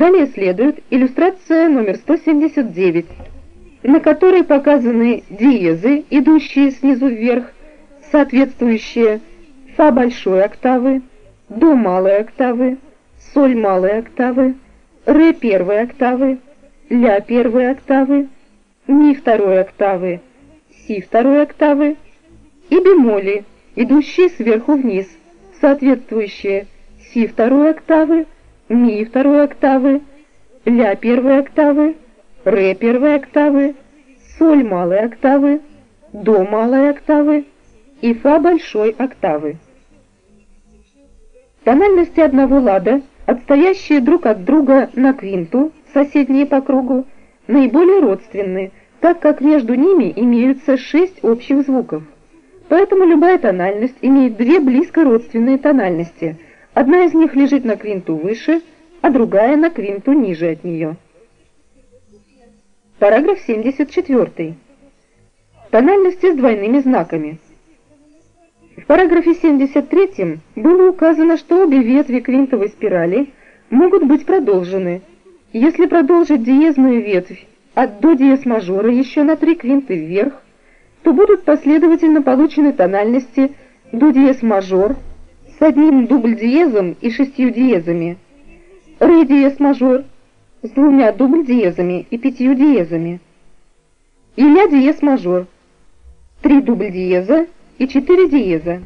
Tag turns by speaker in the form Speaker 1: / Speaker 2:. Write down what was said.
Speaker 1: Далее следует иллюстрация номер 179, на которой показаны диезы, идущие снизу вверх, соответствующие фа большой октавы, до малой октавы, соль малой октавы, ре первой октавы, ля первой октавы, ми второй октавы, си второй октавы и бемоли, идущие сверху вниз, соответствующие си второй октавы, ми второй октавы, ля первой октавы, ре первой октавы, соль малой октавы, до малой октавы и фа большой октавы. Тональности одного лада, отстоящие друг от друга на квинту, соседние по кругу, наиболее родственны, так как между ними имеются шесть общих звуков. Поэтому любая тональность имеет две близко родственные тональности. Одна из них лежит на квинту выше, а другая на квинту ниже от нее. Параграф 74. Тональности с двойными знаками. В параграфе 73 было указано, что обе ветви квинтовой спирали могут быть продолжены. Если продолжить диезную ветвь от до диез мажора еще на три квинты вверх, то будут последовательно получены тональности до диез мажор с одним дубль диезом и шестью диезами, ре диез мажор с двумя дубль диезами и пятью диезами, и ля диез мажор, три дубль диеза и четыре диеза.